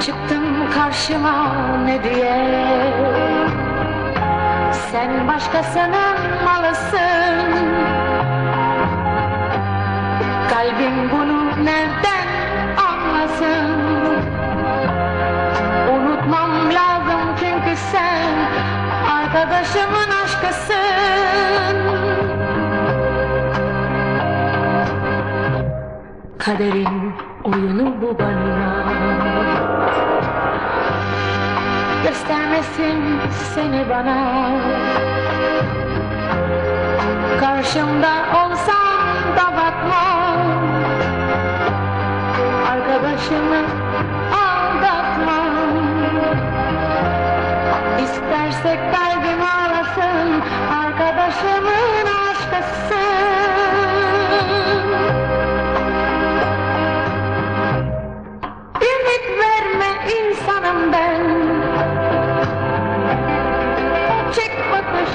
Çıktın karşıma ne diye? Sen başkasının malısın. Kalbim bunu nereden anlasın? Unutmam lazım çünkü sen Arkadaşımın aşkısın Kaderin oyunu bu bana. Göstermesin seni bana. Karşımda olsan da bakmam Arkadaşımı aldatmam İstersek kalbim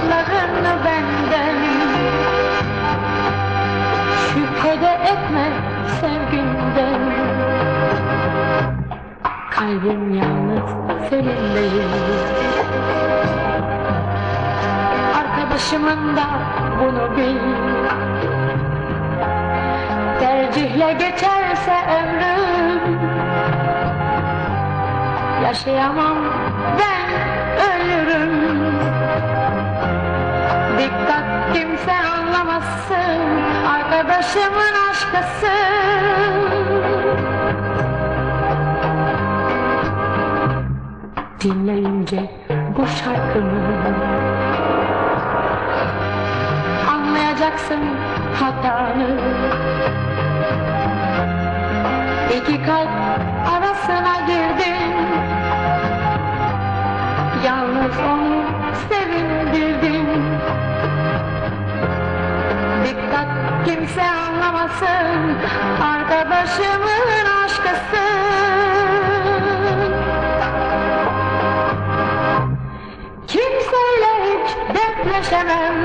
bakışlarını benden Şüphede etme sevgimden. Kalbim yalnız seninleyim Arkadaşımın da bunu bil. Tercihle geçerse Yaşayamam ben ölürüm. Dikkat kimse anlamasın Arkadaşımın aşkısın Dinleyince bu şarkımı Anlayacaksın hatanı. İki kalp arasına Yalnız onu sevindirdin Dikkat kimse anlamasın Arkadaşımın aşkısın Kimseyle hiç dertleşemem?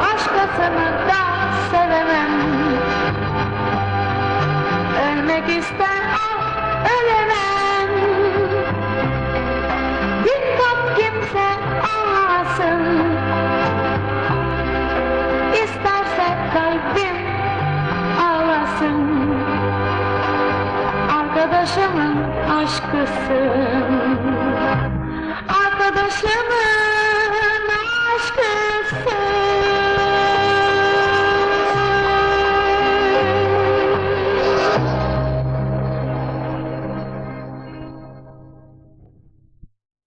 Başkasını da sevemem Arkadaşımın aşkısın. Arkadaşımın